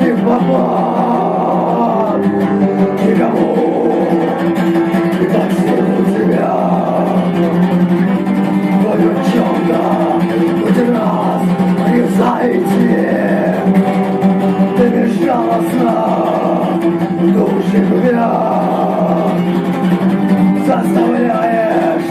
не в попал никому. И так слышу тебя, твою чонка, хоть раз резайте. Ты безжалостно души меня заставляешь